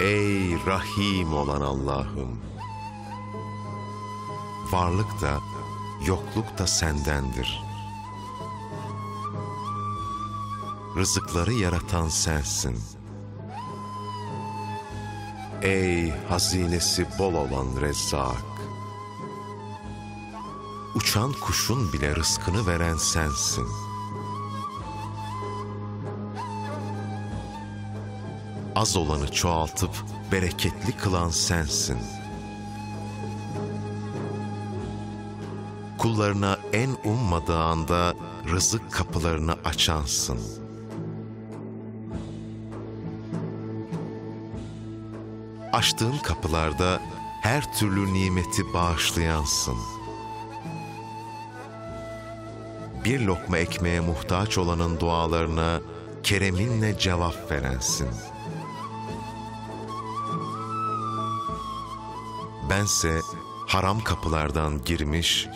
Ey Rahim olan Allah'ım! Varlık da, yokluk da sendendir. Rızıkları yaratan sensin. Ey hazinesi bol olan Rezzak! Uçan kuşun bile rızkını veren sensin. Az olanı çoğaltıp bereketli kılan sensin. Kullarına en ummadığı anda rızık kapılarını açansın. Açtığın kapılarda her türlü nimeti bağışlayansın. Bir lokma ekmeğe muhtaç olanın dualarına kereminle cevap verensin. Bense haram kapılardan girmiş,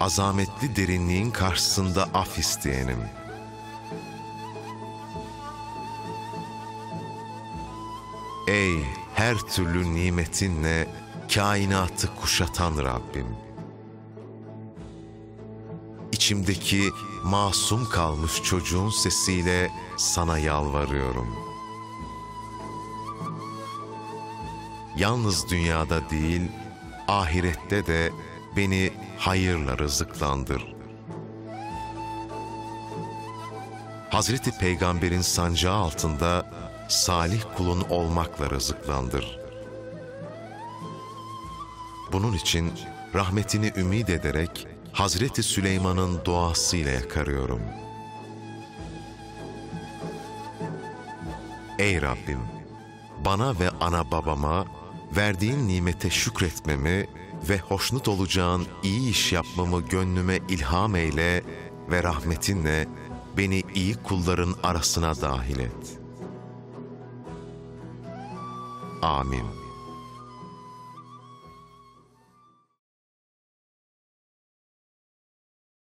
azametli derinliğin karşısında af isteyenim. Ey her türlü nimetinle kainatı kuşatan Rabbim! İçimdeki masum kalmış çocuğun sesiyle sana yalvarıyorum. Yalnız dünyada değil, ahirette de beni hayırla rızıklandır. Hazreti Peygamber'in sancağı altında salih kulun olmakla rızıklandır. Bunun için rahmetini ümid ederek Hazreti Süleyman'ın duasıyla yakarıyorum. Ey Rabbim! Bana ve ana babama verdiğin nimete şükretmemi ve hoşnut olacağın iyi iş yapmamı gönlüme ilham eyle ve rahmetinle beni iyi kulların arasına dahil et. Amin.